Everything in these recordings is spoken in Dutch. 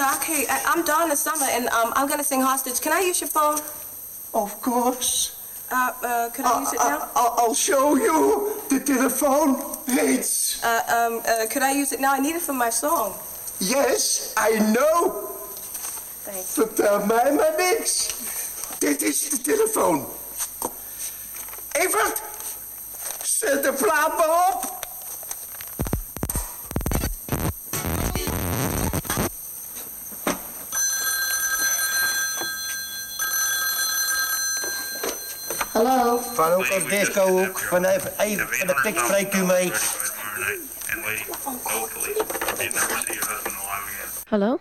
Doc. Hey, I, I'm Donna Summer, and um, I'm gonna sing Hostage. Can I use your phone? Of course. Uh, uh, can I use it now? I, will show you the telephone reeds. Uh, um, uh, could I use it now? I need it for my song. Yes, I know. Thanks. Vertel mij maar niks. Dit is de telefoon. Evert, zet de plaat maar op. Hallo. Van ook als disco. Van even, even van de pik spreekt u mee. Hallo?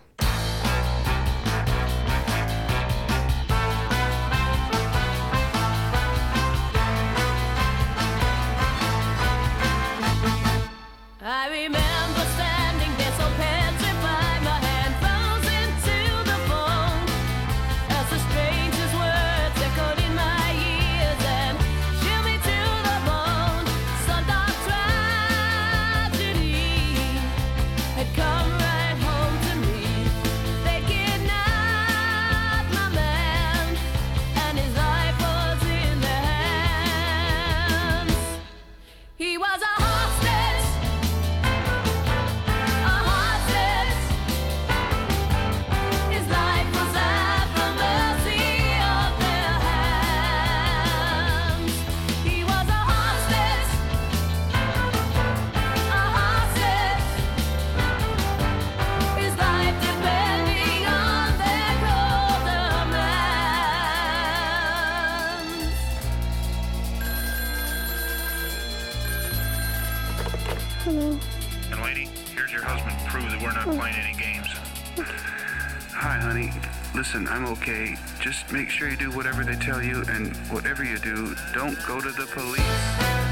Hello. And lady, here's your husband prove that we're not oh. playing any games. Hi, honey. Listen, I'm okay. Just make sure you do whatever they tell you, and whatever you do, don't go to the police.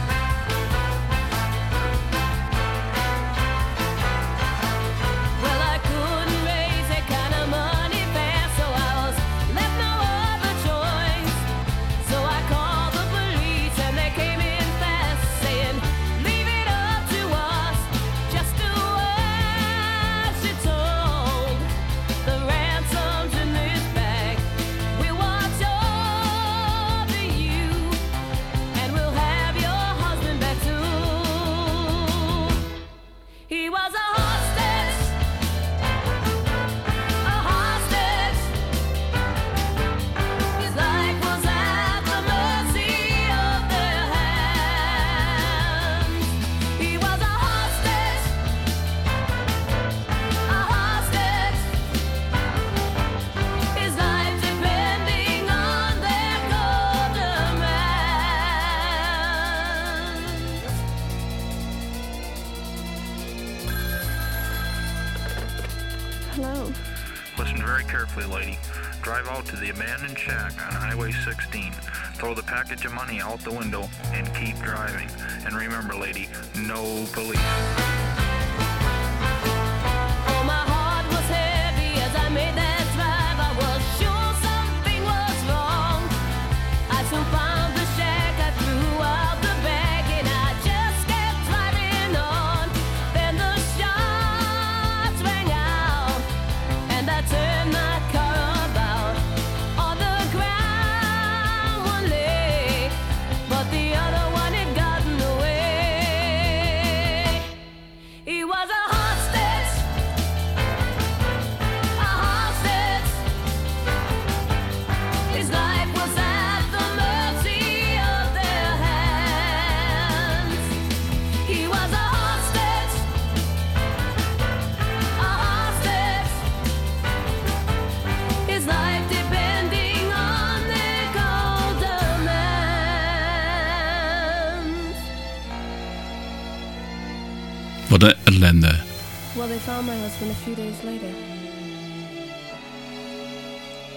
Few days later.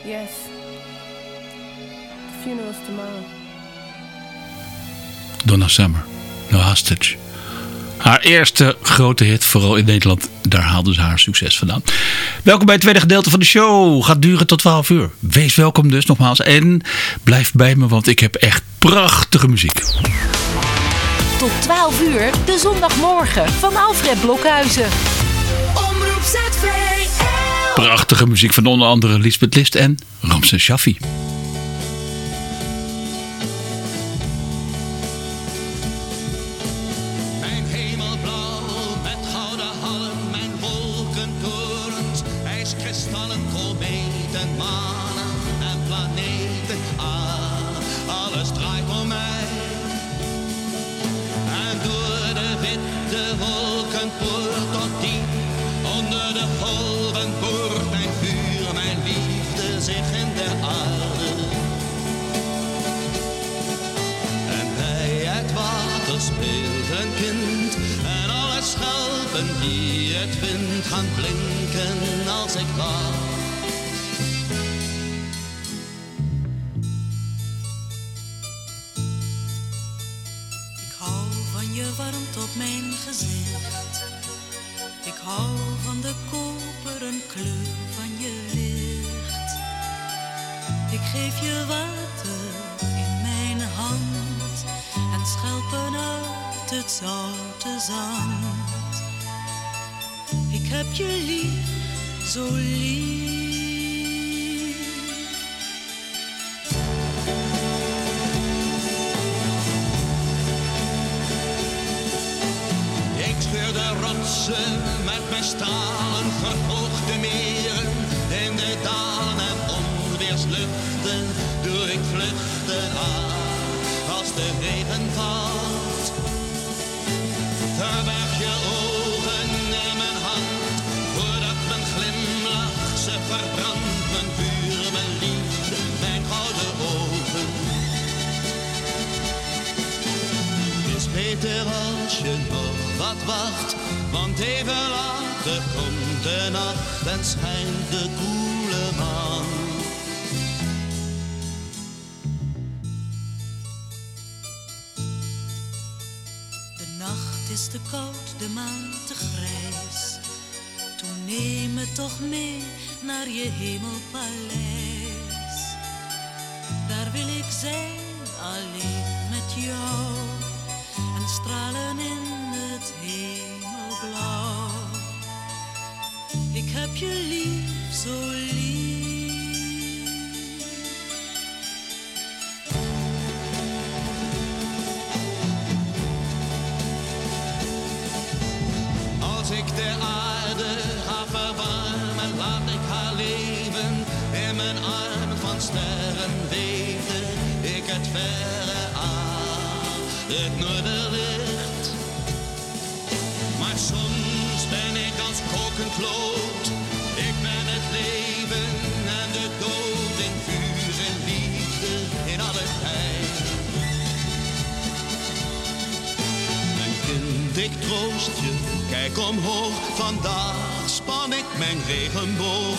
Yes. The funeral's tomorrow. Donna Summer, No Hostage. Haar eerste grote hit, vooral in Nederland. Daar haalde ze haar succes vandaan. Welkom bij het tweede gedeelte van de show. Gaat duren tot 12 uur. Wees welkom dus nogmaals. En blijf bij me, want ik heb echt prachtige muziek tot 12 uur de zondagmorgen van Alfred Blokhuizen. Prachtige muziek van onder andere Lisbeth List en Ramses Shaffi. Speelt een kind. En alle schelpen die het vindt gaan blinken als ik wacht. De maan te grijs. Toen neem me toch mee naar je hemelpaleis. Sterren weten ik het verre aan, het noorderlicht. Maar soms ben ik als kokend lood. Ik ben het leven en de dood in vuur en liefde in alle tijd. Mijn kind, ik troost je, kijk omhoog. Vandaag span ik mijn regenboog,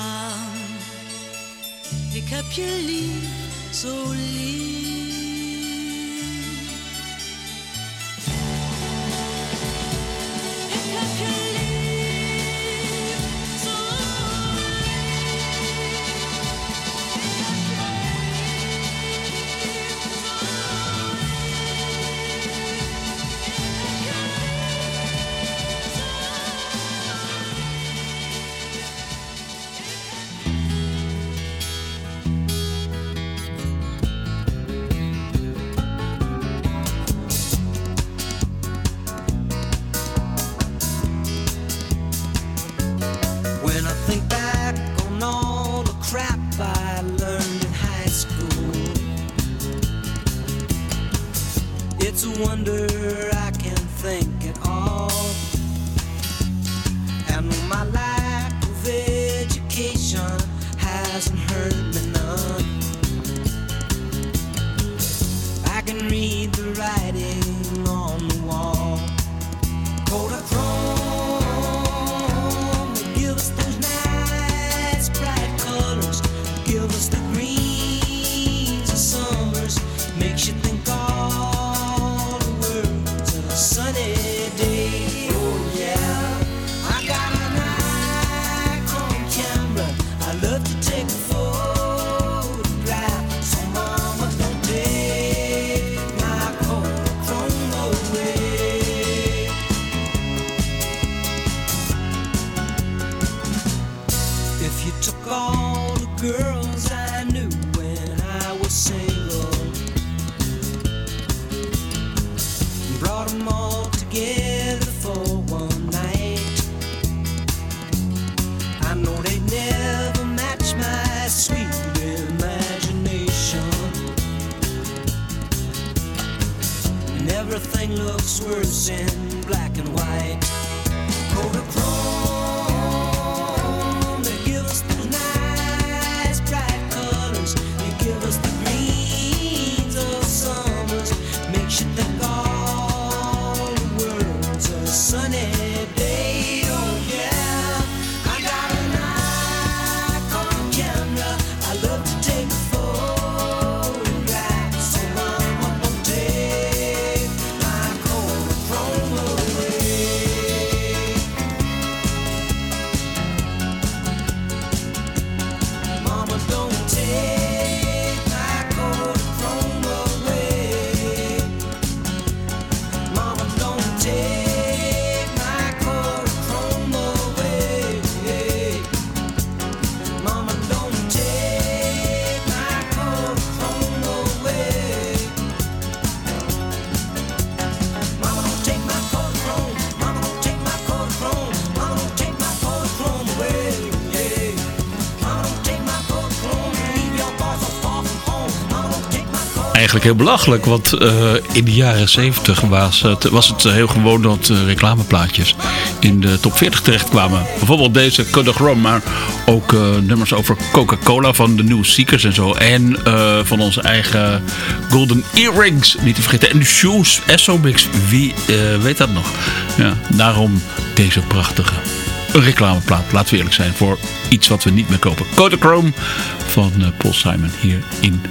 Ik heb je lief, zo lief. Heel belachelijk, want eh, in de jaren 70 was het, was het heel gewoon dat eh, reclameplaatjes in de top 40 terechtkwamen. Bijvoorbeeld deze Kodachrome, maar ook eh, nummers over Coca-Cola van de New Seekers en zo. En van onze eigen Golden Earrings, niet te vergeten. En de Shoes, Essobix, wie eh, weet dat nog? Ja, daarom deze prachtige een reclameplaat, laten we eerlijk zijn, voor iets wat we niet meer kopen. Kodachrome van eh, Paul Simon hier in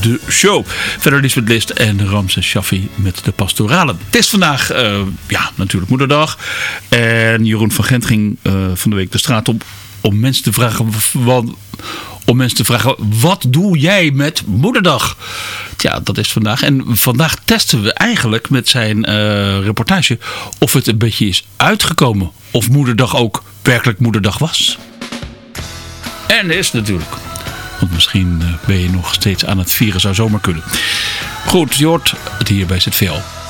de show. Verder Lisbeth List en Ramses Shaffi met de pastoralen. Het is vandaag, eh, ja, natuurlijk moederdag. En Jeroen van Gent ging eh, van de week de straat op om mensen te vragen... Om mensen te vragen, wat doe jij met moederdag? Ja, dat is vandaag. En vandaag testen we eigenlijk met zijn eh, reportage of het een beetje is uitgekomen. Of moederdag ook werkelijk moederdag was. En is natuurlijk. Want misschien eh, ben je nog steeds aan het vieren, zou zomaar kunnen. Goed, je hoort het hier bij ZVL.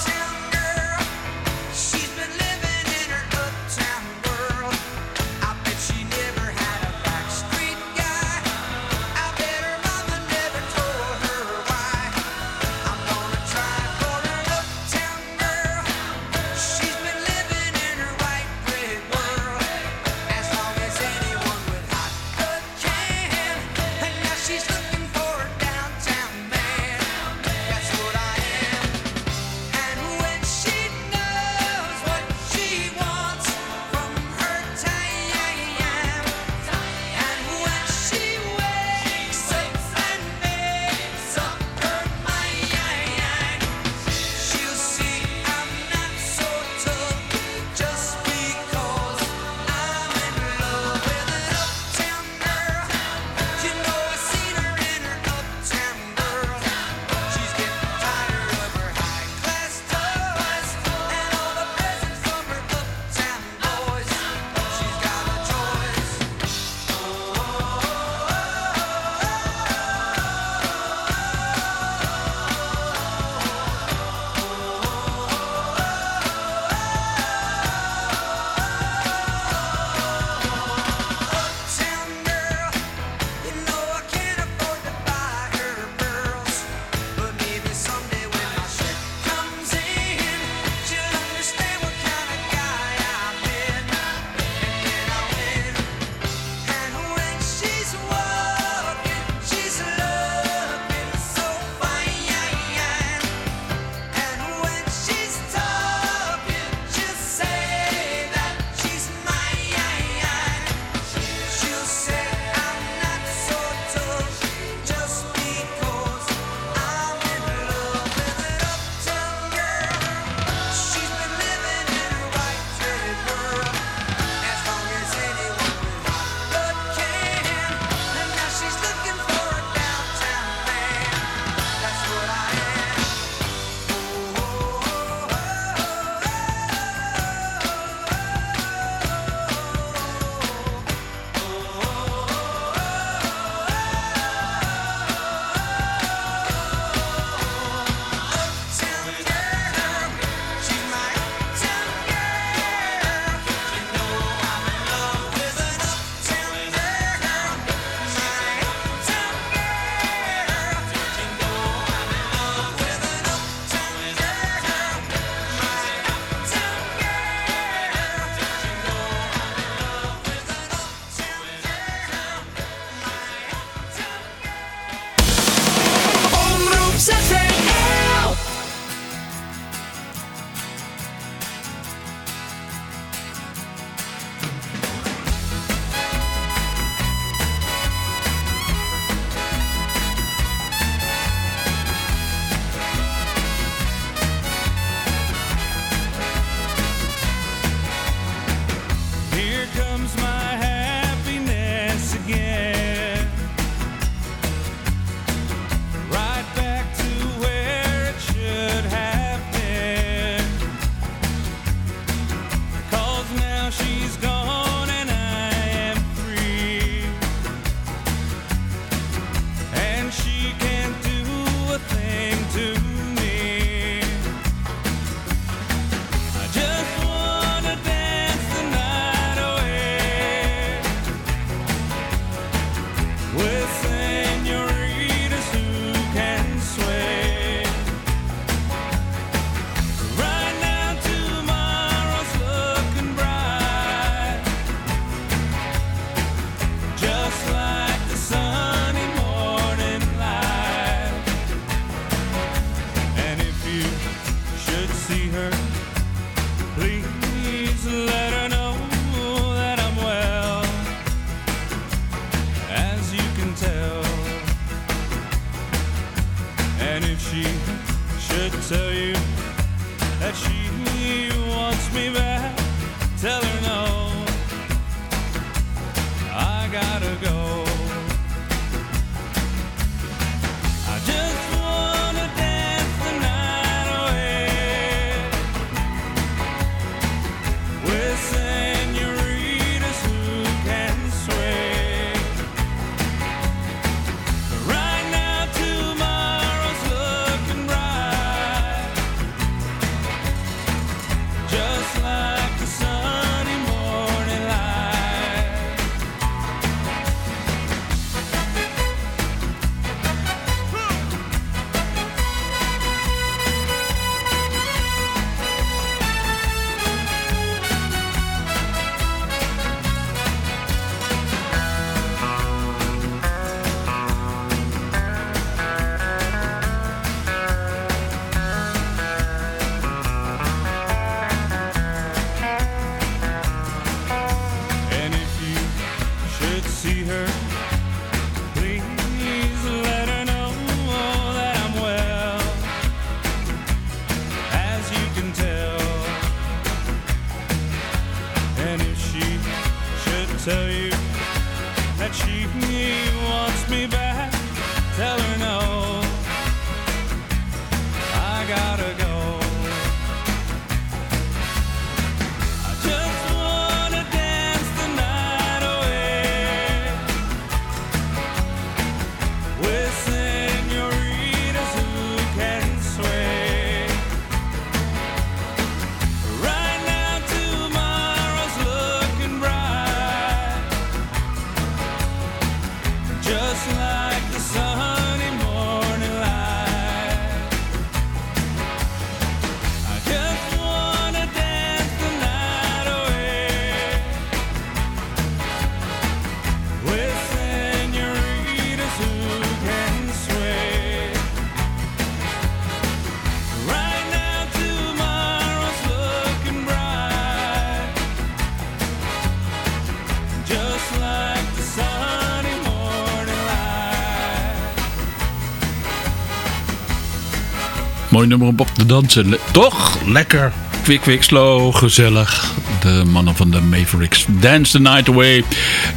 Nummer op te dansen. Toch? Lekker. Quick, quick, slow. Gezellig. De mannen van de Mavericks. Dance the Night Away.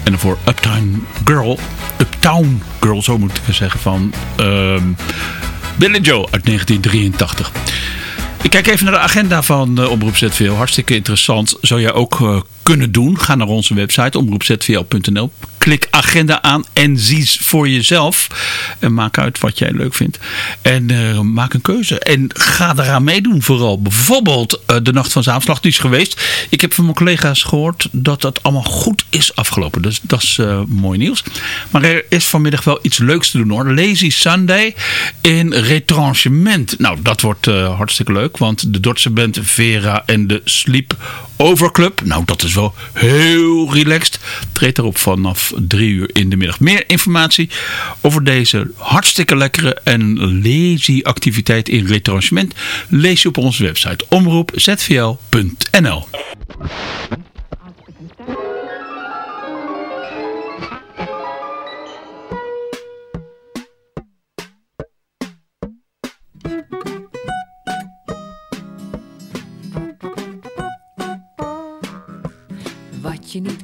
En daarvoor Uptown Girl. Uptown Girl, zo moet ik zeggen. Van ehm Billy Joe uit 1983. Ik kijk even naar de agenda van uh, Omroep ZVL. Hartstikke interessant. Zou jij ook eh, kunnen doen. Ga naar onze website omroepzvl.nl. Klik agenda aan en zie voor jezelf. En maak uit wat jij leuk vindt. En eh, maak een keuze. En ga eraan meedoen vooral. Bijvoorbeeld eh, de Nacht van Zaamslag. Die is geweest. Ik heb van mijn collega's gehoord dat dat allemaal goed is afgelopen. Dus dat is eh, mooi nieuws. Maar er is vanmiddag wel iets leuks te doen hoor. Lazy Sunday in retranchement. Nou, dat wordt hartstikke leuk. Want de Dordtse band Vera en de Sleep Over Club. Nou, dat is heel relaxed. Treedt erop vanaf drie uur in de middag. Meer informatie over deze hartstikke lekkere en lazy activiteit in retranchement lees je op onze website omroepzvl.nl.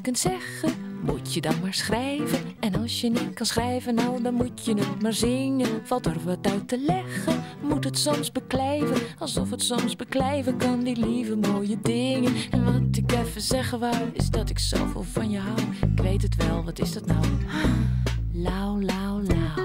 kunt zeggen, moet je dan maar schrijven. En als je niet kan schrijven, nou dan moet je het maar zingen. Valt er wat uit te leggen, moet het soms beklijven. Alsof het soms beklijven kan, die lieve mooie dingen. En wat ik even zeggen wou, is dat ik zoveel van je hou. Ik weet het wel, wat is dat nou? Lauw, lauw, lauw.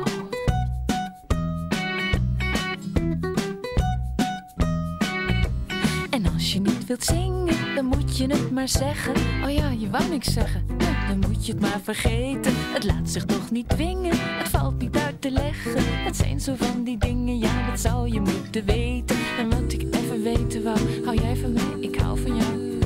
Wilt zingen, dan moet je het maar zeggen. Oh ja, je wou niks zeggen. Dan moet je het maar vergeten. Het laat zich toch niet dwingen. Het valt niet uit te leggen. Het zijn zo van die dingen, ja, dat zou je moeten weten. En wat ik even weten wou, hou jij van mij, ik hou van jou.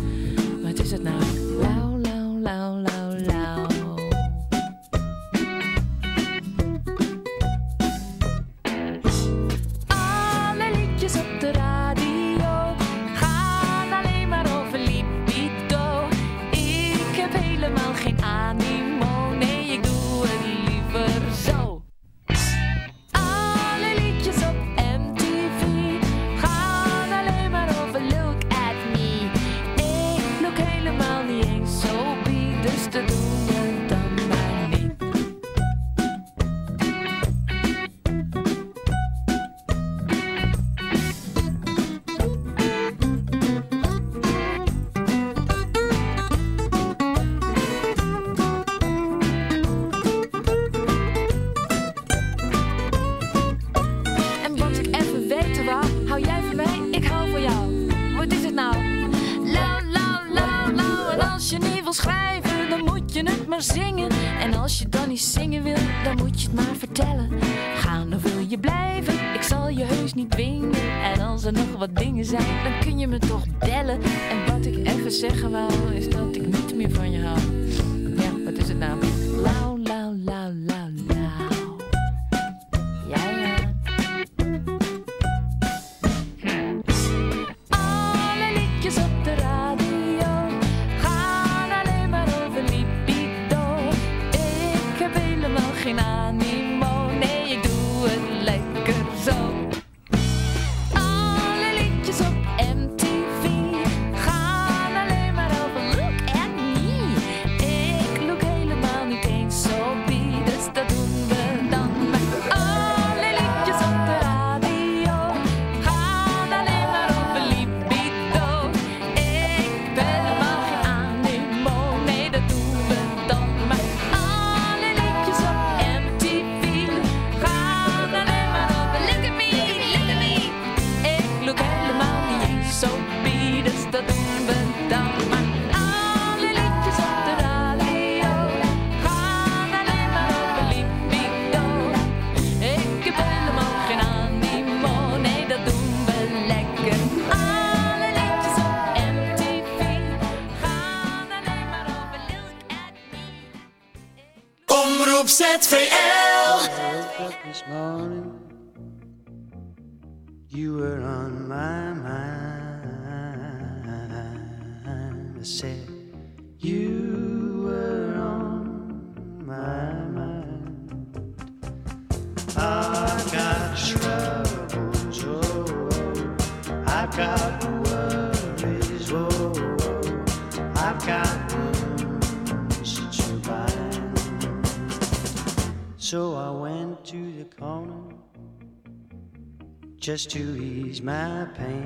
Just to ease my pain.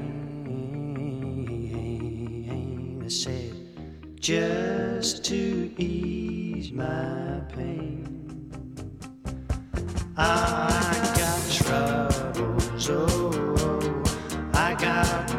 I said, just to ease my pain. I got troubles, oh, oh, oh. I got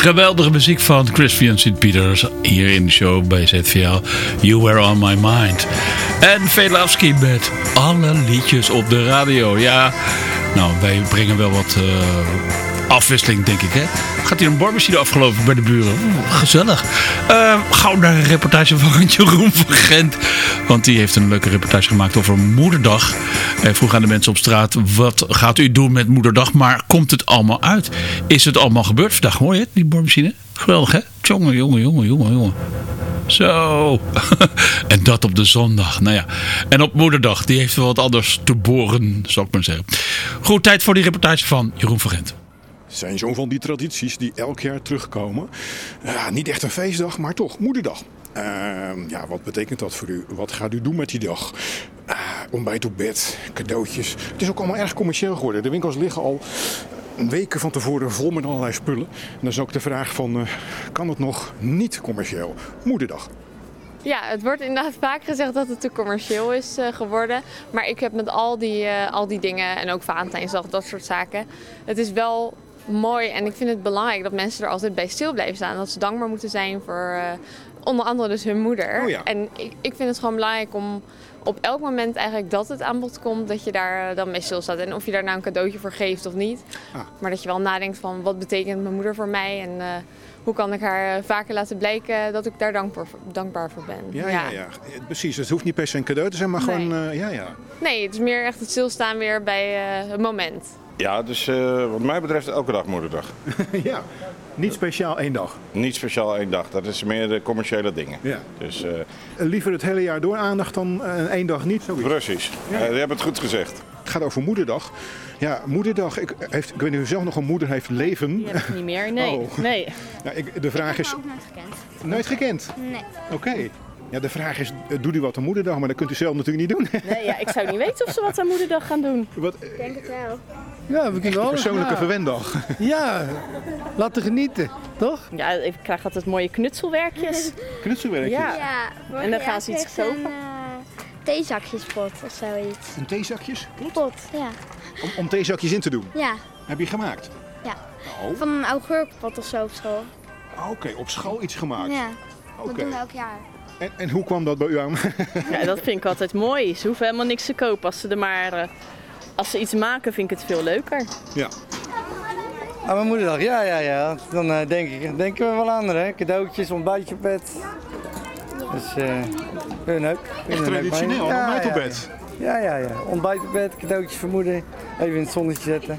Geweldige muziek van Christian St. Peters hier in de show bij ZVL. You Were On My Mind. En Velavski met alle liedjes op de radio. Ja, nou, wij brengen wel wat eh, afwisseling, denk ik. Hè? Gaat hier een barbecue afgelopen bij de buren? Gezellig. Eh, gauw naar een reportage van Jeroen van Gent. Want die heeft een leuke reportage gemaakt over Moederdag. Hij vroeg aan de mensen op straat, wat gaat u doen met Moederdag? Maar komt het allemaal uit? Is het allemaal gebeurd vandaag? Hoor je het, die boormachine? Geweldig, hè? Jongen, jongen, jongen, jongen, jongen. Zo. en dat op de zondag. Nou ja. En op moederdag. Die heeft wel wat anders te boren, zou ik maar zeggen. Goed, tijd voor die reportage van Jeroen van Gent. zijn zo van die tradities die elk jaar terugkomen. Niet echt een feestdag, maar toch, moederdag. Ehm, ja, wat betekent dat voor u? Wat gaat u doen met die dag? Ah, ontbijt op bed, cadeautjes. Het is ook allemaal erg commercieel geworden. De winkels liggen al weken van tevoren vol met allerlei spullen. En dan is ook de vraag van, eh, kan het nog niet commercieel? Moederdag. Ja, het wordt inderdaad vaak gezegd dat het te commercieel is eh, geworden. Maar ik heb met al die, eh, al die dingen en ook Valentijnsdag, dat soort zaken. Het is wel mooi en ik vind het belangrijk dat mensen er altijd bij stil blijven staan. Dat ze dankbaar moeten zijn voor onder andere dus hun moeder. Oh ja. En ik, ik vind het gewoon belangrijk om op elk moment eigenlijk dat het aan bod komt, dat je daar eh, dan mee stilstaat. En of je daar nou een cadeautje voor geeft of niet. Ah. Maar dat je wel nadenkt van wat betekent mijn moeder voor mij en... eh, hoe kan ik haar eh, vaker laten blijken dat ik daar dankbaar voor, dankbaar voor ben? Ja, ja, ja. Precies. Het hoeft niet per se een cadeau te zijn, maar Nee. gewoon, eh, ja, ja. Nee, het is meer echt het stilstaan weer bij eh, het moment. Ja, dus eh, wat mij betreft elke dag moederdag. ja, niet speciaal één dag. Niet speciaal één dag, dat is meer de commerciële dingen. Ja. Dus, eh, Liever het hele jaar door aandacht dan eh, één dag niet. Zoiets. precies, Ja. Eh, je hebt het goed gezegd. Het gaat over moederdag. Ja, moederdag. Ik, heeft, ik weet niet of u zelf nog een moeder heeft leven. Die heb ik niet meer, nee. Oh. nee. Ja, ik, de vraag is... ook nooit gekend. Nooit gekend? Nee. Oké. Ja, de vraag is, eh, doet u wat aan moederdag? Maar dat kunt u zelf natuurlijk niet doen. nee ja, ik zou niet weten of ze wat aan moederdag gaan doen. Wat, Ik denk het wel. Ja, we kunnen alles. Persoonlijke ja. verwendag. Ja, laten genieten, toch? Ja, ik krijg altijd mooie knutselwerkjes. Knutselwerkjes? Ja. vorig En dan gaan ze iets kopen. Een eh, theezakjespot of zoiets. Een theezakjes? Pot, ja. Om, om theezakjes in te doen. Ja, Heb je gemaakt? ja. Oh. Van een augurkpot of zo op school. Ah, Oké, op school iets gemaakt. Ja, dat doen we elk jaar. En, en hoe kwam dat bij u aan? Ja, dat vind ik altijd mooi. Ze hoeven helemaal niks te kopen. Als ze er maar... eh, als ze iets maken, vind ik het veel leuker. Ja. Aan mijn moederdag, ja, ja, ja. Dan eh, denk ik, denken we wel aan, hè. Cadeautjes, ontbijtje op bed. Dus, eh hun ook. Echt traditioneel, mee. ontbijt op ja, bed. Ja, ja, ja. Ontbijt op bed, cadeautjes voor moeder. Even in het zonnetje zetten.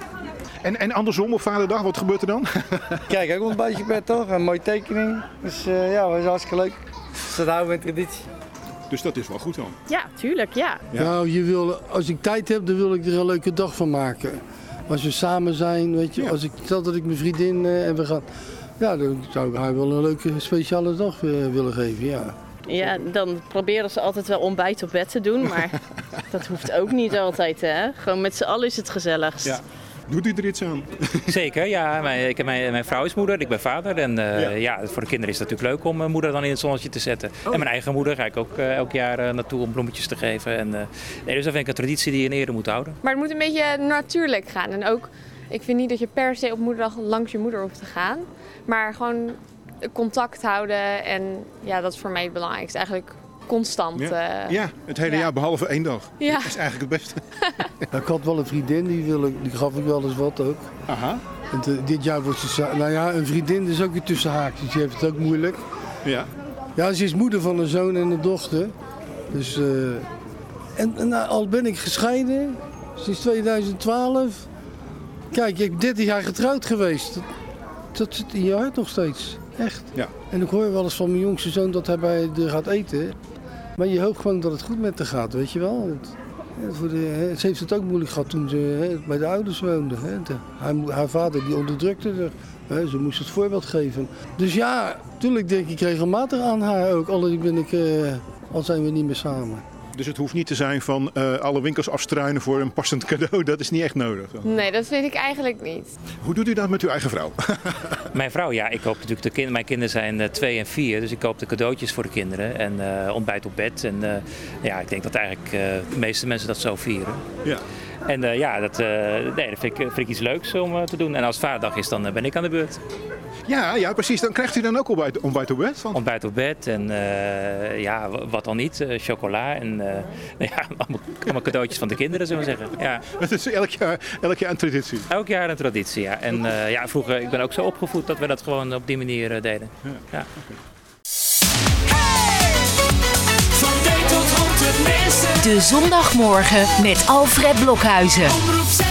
En, en andersom op vaderdag, wat gebeurt er dan? Kijk, ook ontbijtje op bed toch? Een mooie tekening. Dus eh, ja, dat is hartstikke leuk. Dus dat houden we in traditie. Dus dat is wel goed dan. Ja, tuurlijk, ja. Nou, je wil, als ik tijd heb, dan wil ik er een leuke dag van maken. Als we samen zijn, weet je, als ik stel dat ik mijn vriendin eh, en we gaan. Ja, dan zou ik haar wel een leuke speciale dag eh, willen geven, ja. Ja, dan proberen ze altijd wel ontbijt op bed te doen, maar dat hoeft ook niet altijd, hè. Gewoon met z'n allen is het gezelligst. Ja. Doet u er iets aan? Zeker, ja. Mijn, ik heb mijn, mijn vrouw is moeder, ik ben vader. En eh, ja. voor de kinderen is het natuurlijk leuk om een moeder dan in het zonnetje te zetten. En mijn eigen moeder ga ik ook eh, elk jaar eh, naartoe om bloemetjes te geven. En, eh, nee, dus dat vind ik een traditie die je in ere moet houden. Maar het moet een beetje natuurlijk gaan. En ook, ik vind niet dat je per se op moederdag langs je moeder hoeft te gaan. Maar gewoon contact houden. En ja, dat is voor mij het belangrijkste. Eigenlijk constant. Ja, eh, ja het hele jaar behalve één dag. Ja. Dat is eigenlijk het beste. Nou, ik had wel een vriendin, die, wil ik, die gaf ik wel eens wat ook. Aha. En te- dit jaar wordt ze... Nou ja, een vriendin is ook weer tussen haakjes, die heeft het ook moeilijk. Ja. Ja, ze is moeder van een zoon en een dochter. Dus, eh, en en nou, al ben ik gescheiden, sinds 2012. Kijk, ik ben 30 jaar getrouwd geweest. Dat, dat zit in je hart nog steeds, echt. Ja. En ik hoor wel eens van mijn jongste zoon dat hij bij haar gaat eten. Maar je hoopt gewoon dat het goed met haar gaat, weet je wel. Ja, voor de, ze heeft het ook moeilijk gehad toen ze hè, bij de ouders woonde. Haar, vader die onderdrukte haar. Ze moest het voorbeeld geven. Dus ja, natuurlijk denk ik regelmatig aan haar ook. Al ben ik, eh, al zijn we niet meer samen. Dus het hoeft niet te zijn van eh, alle winkels afstruinen voor een passend cadeau. Dat is niet echt nodig. dan. Nee, dat vind ik eigenlijk niet. Hoe doet u dat met uw eigen vrouw? Mijn vrouw, ja, ik koop natuurlijk de kinderen. Mijn kinderen zijn eh, twee en vier, dus ik koop de cadeautjes voor de kinderen. En eh, ontbijt op bed. En eh, ja, ik denk dat eigenlijk eh, de meeste mensen dat zo vieren. Ja. En eh, ja, dat, eh, nee, dat vind, ik, vind ik iets leuks om te doen. En als het vaderdag is, dan ben ik aan de beurt. Ja, ja, precies. Dan krijgt u dan ook ontbijt, ontbijt op bed? Van? Ontbijt op bed en eh, ja, wat dan niet, eh, chocola en eh, ja, allemaal, allemaal cadeautjes van de kinderen, zullen we zeggen. Ja. Het is elk jaar, elk jaar een traditie. Elk jaar een traditie, ja. En eh, ja, vroeger, ik ben ook zo opgevoed dat we dat gewoon op die manier deden. Ja. Van dijk tot hond het meeste. De zondagmorgen met Alfred Blokhuizen.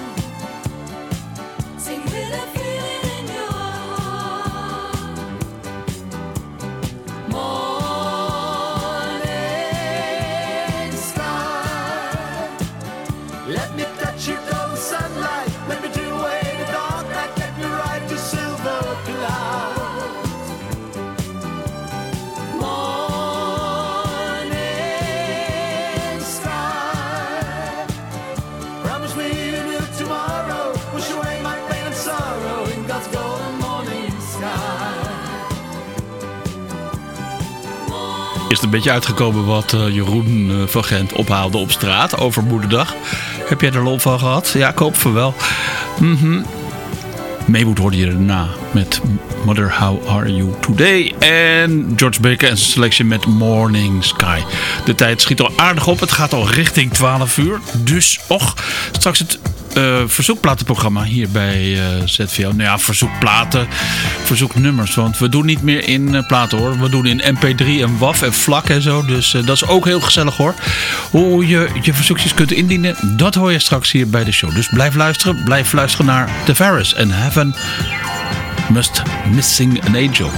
Beetje uitgekomen wat eh, Jeroen eh, van Gent ophaalde op straat over Moederdag. Heb jij er lol van gehad? Ja, ik hoop van wel. Mhm. Maywood hoorde je erna met Mother How Are You Today. En George Baker en zijn selectie met Morning Sky. De tijd schiet al aardig op. Het gaat al richting 12 uur. Dus, och, straks het eh, verzoekplatenprogramma hier bij eh ZVO. Nou ja, verzoekplaten, verzoeknummers. Want we doen niet meer in eh, platen hoor. We doen in MP3 en WAF en vlak en zo. Dus dat is ook heel gezellig hoor. Hoe je je verzoekjes kunt indienen, dat hoor je straks hier bij de show. Dus blijf luisteren. Blijf luisteren naar The Ferris en Heaven Must Missing an Angel.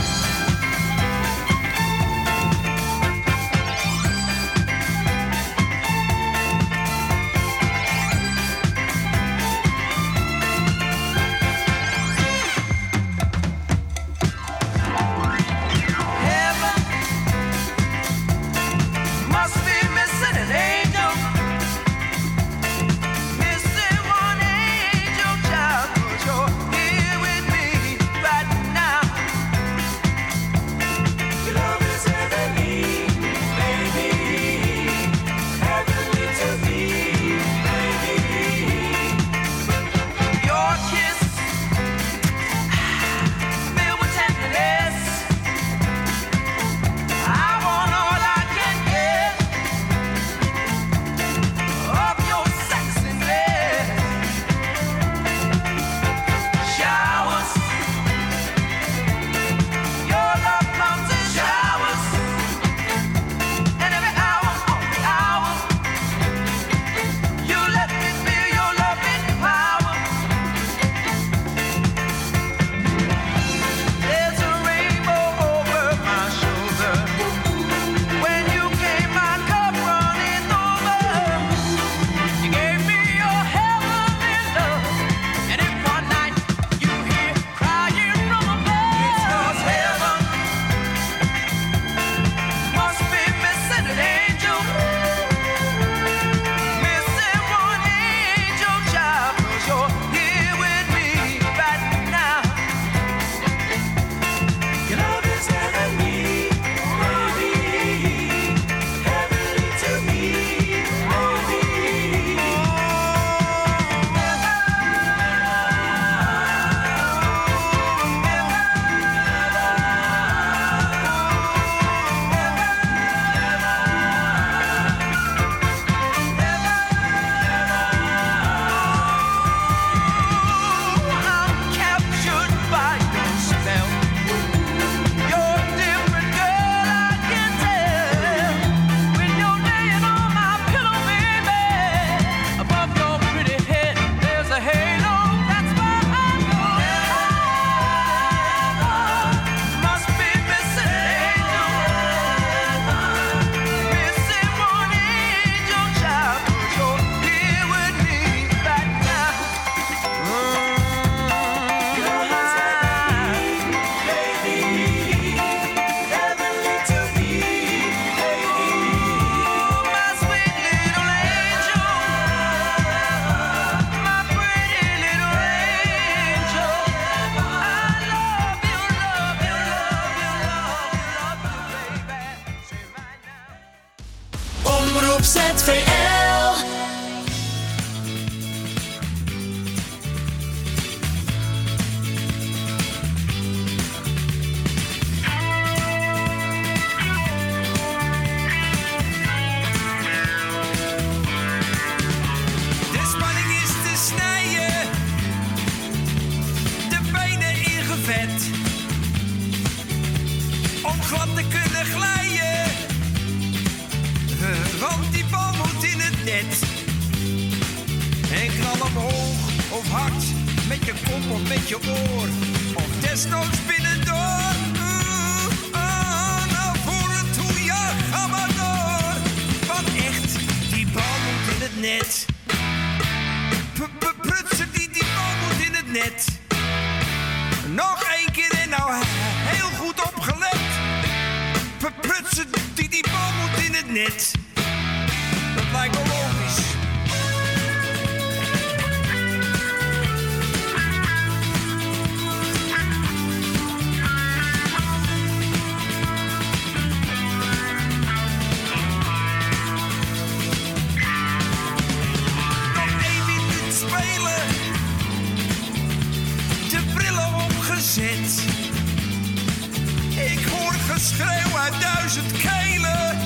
Ik hoor geschreeuw uit duizend kelen.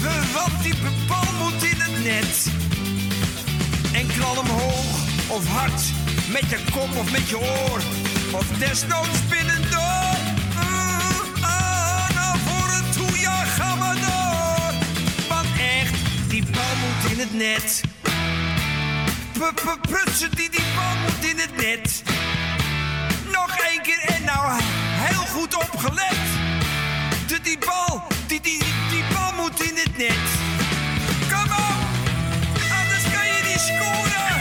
We- Want die bal moet in het net. En knal hem hoog of hard. Met je kop of met je oor. Of desnoods binnendoor. Mm, ah, naar voren toe, ja, ga maar door. Want echt, die bal moet in het net. P- die, die bal moet in het net. Keer en nou heel goed opgelet. De, die bal, die, die, die bal moet in het net. Kom op, anders kan je niet scoren.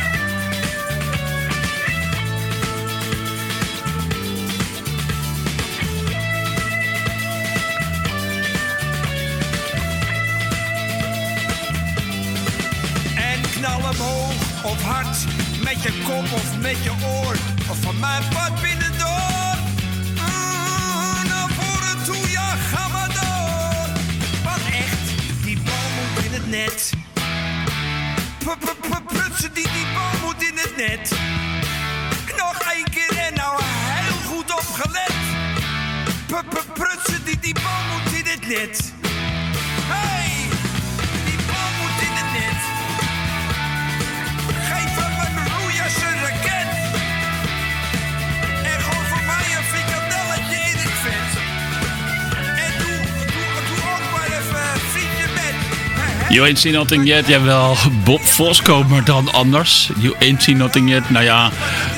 En knal hem hoog of hard, met je kop of met je oor. Of van mijn pad binnendoor. Net. Prutsen, die, die bal moet in het net. Nog één keer en nou heel goed opgelet. Prutsen, die, die bal moet in het net. Hey, You ain't seen nothing yet. Jawel, Bob Fosco, maar dan anders. You ain't seen nothing yet. Nou ja,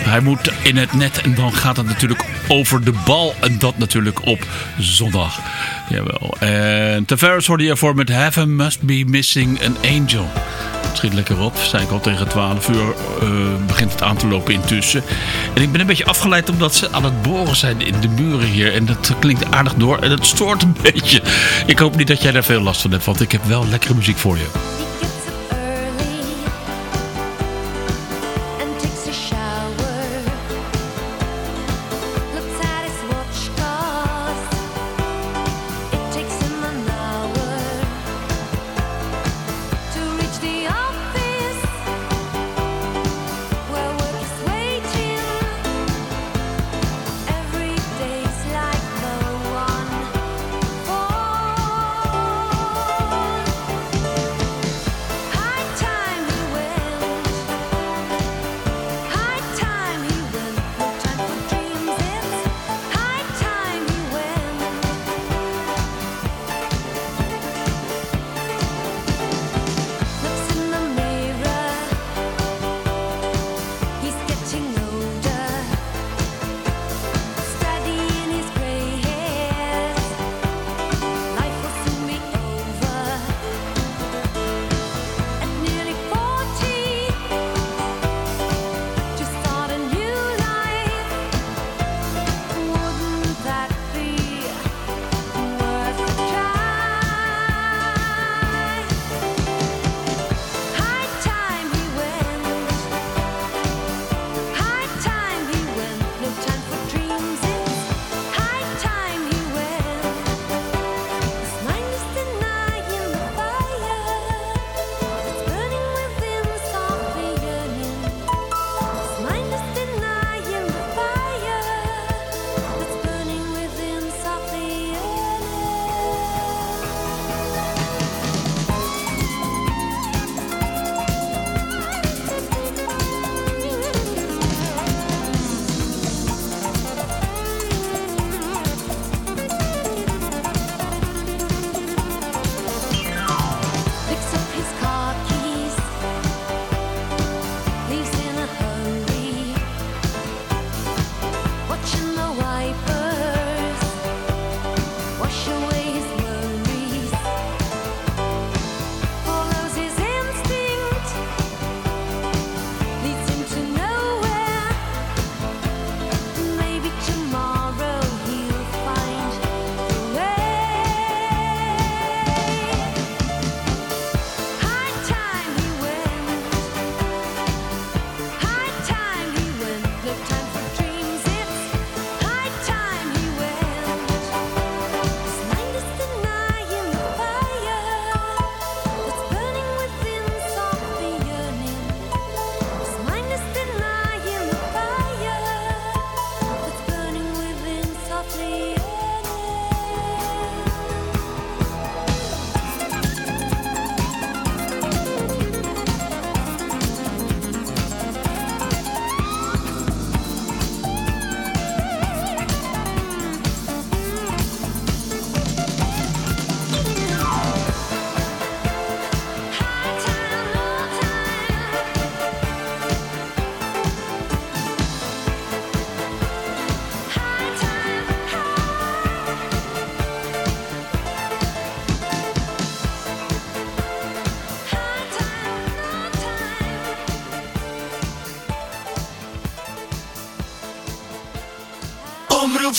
hij moet in het net en dan gaat het natuurlijk over de bal. En dat natuurlijk op zondag. Jawel. En Tavares hoorde je ervoor met Heaven Must Be Missing an Angel. Schiet lekker op. Zei ik al tegen 12 uur eh, begint het aan te lopen intussen. En ik ben een beetje afgeleid omdat ze aan het boren zijn in de muren hier. En dat klinkt aardig door en het stoort een beetje. Ik hoop niet dat jij daar veel last van hebt, want ik heb wel lekkere muziek voor je.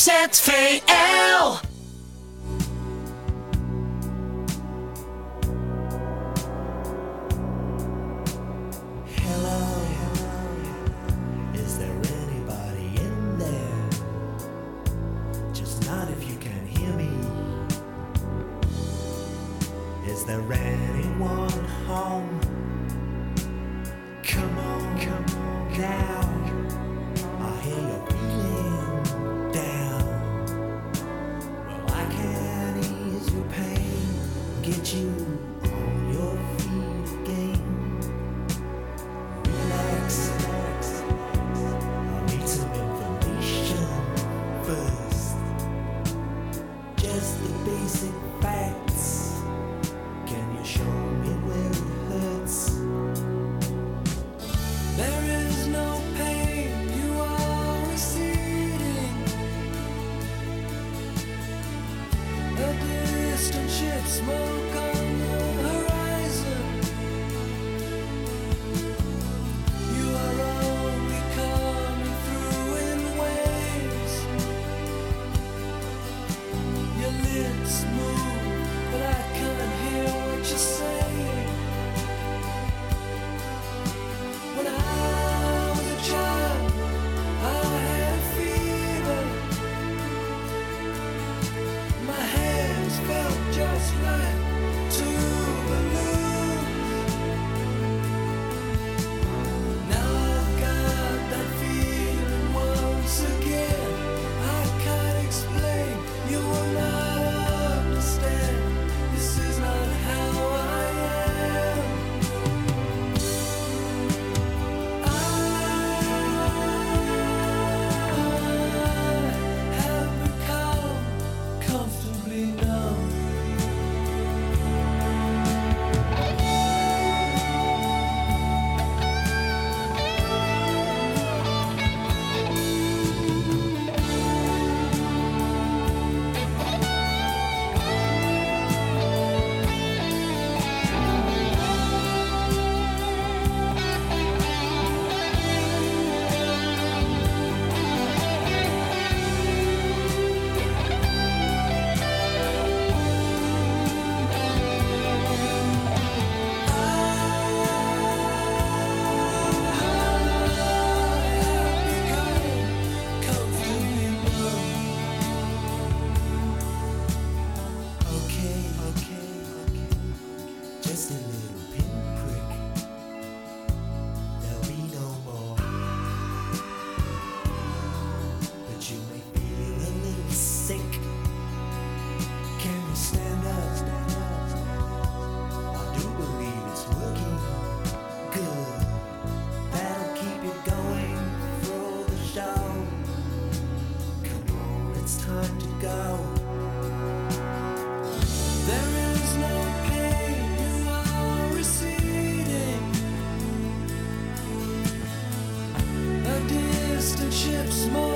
ZVL. small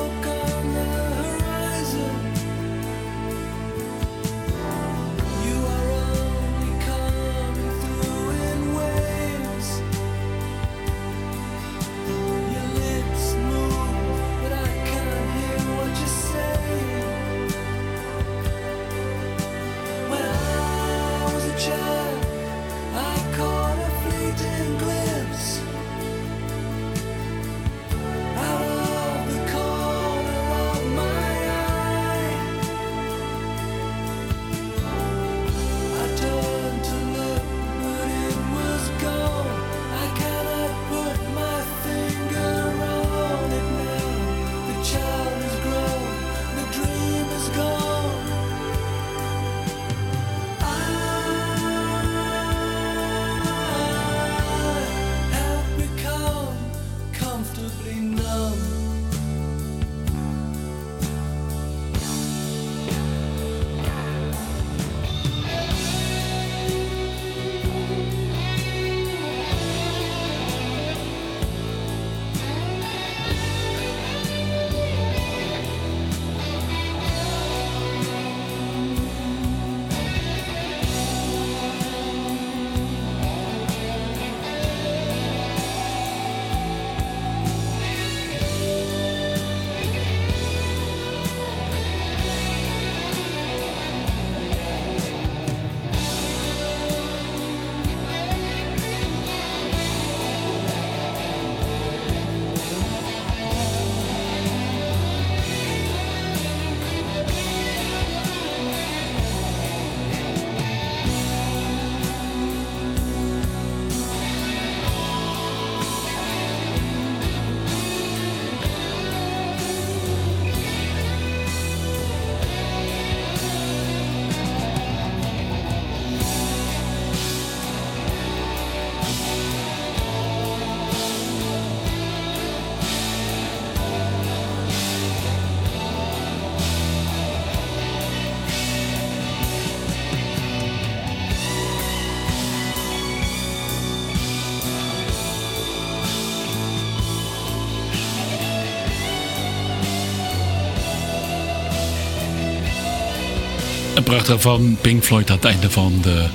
Een prachtige van Pink Floyd aan het einde van de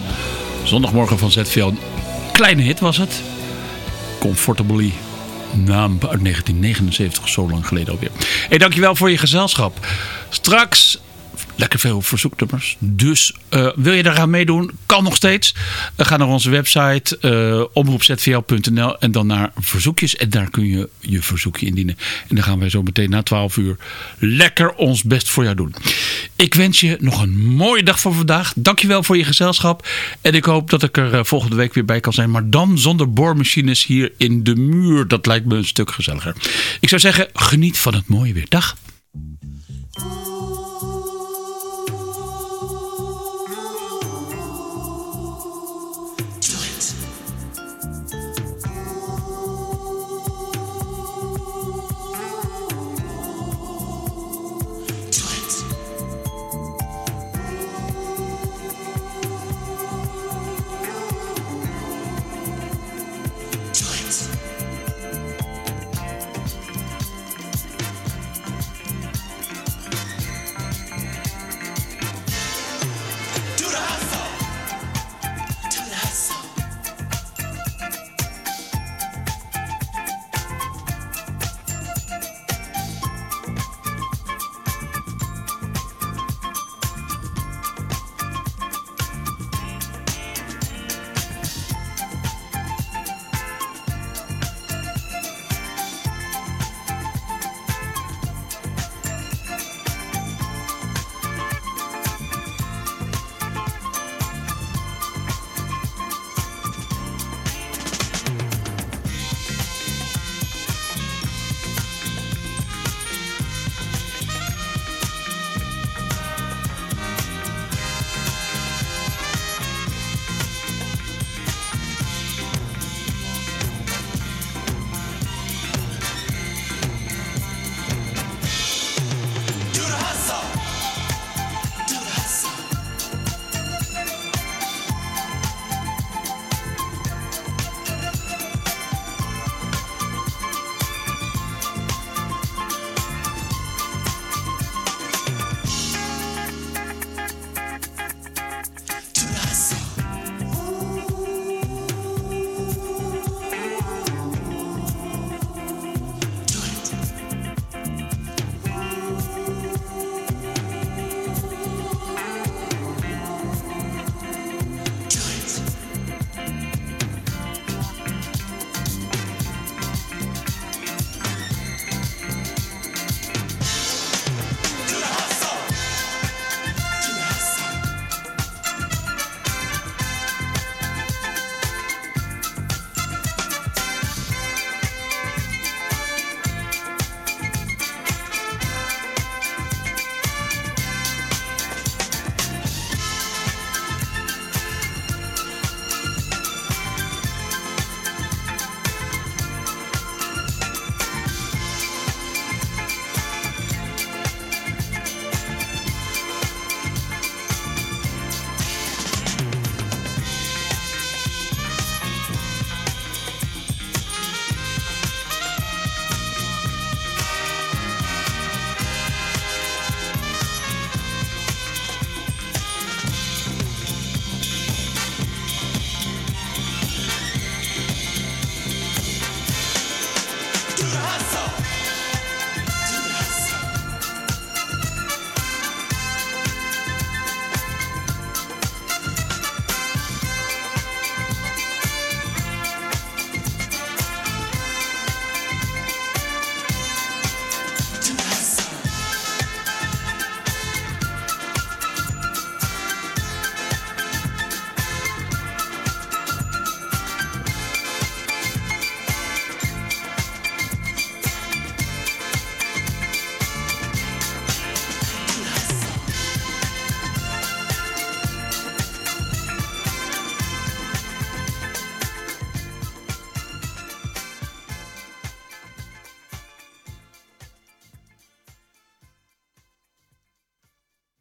zondagmorgen van ZVL. Kleine hit was het. Comfortably. Naam uit 1979, zo lang geleden alweer. Hey, dankjewel voor je gezelschap. Straks lekker veel verzoeknummers. Dus eh, wil je daaraan meedoen? Kan nog steeds. Uh, ga naar onze website uh, omroepzvl.nl en dan naar verzoekjes. En daar kun je je verzoekje indienen. En dan gaan wij zo meteen na 12 uur lekker ons best voor jou doen. Ik wens je nog een mooie dag voor vandaag. Dankjewel voor je gezelschap. En ik hoop dat ik er volgende week weer bij kan zijn. Maar dan zonder boormachines hier in de muur. Dat lijkt me een stuk gezelliger. Ik zou zeggen, geniet van het mooie weer. Dag.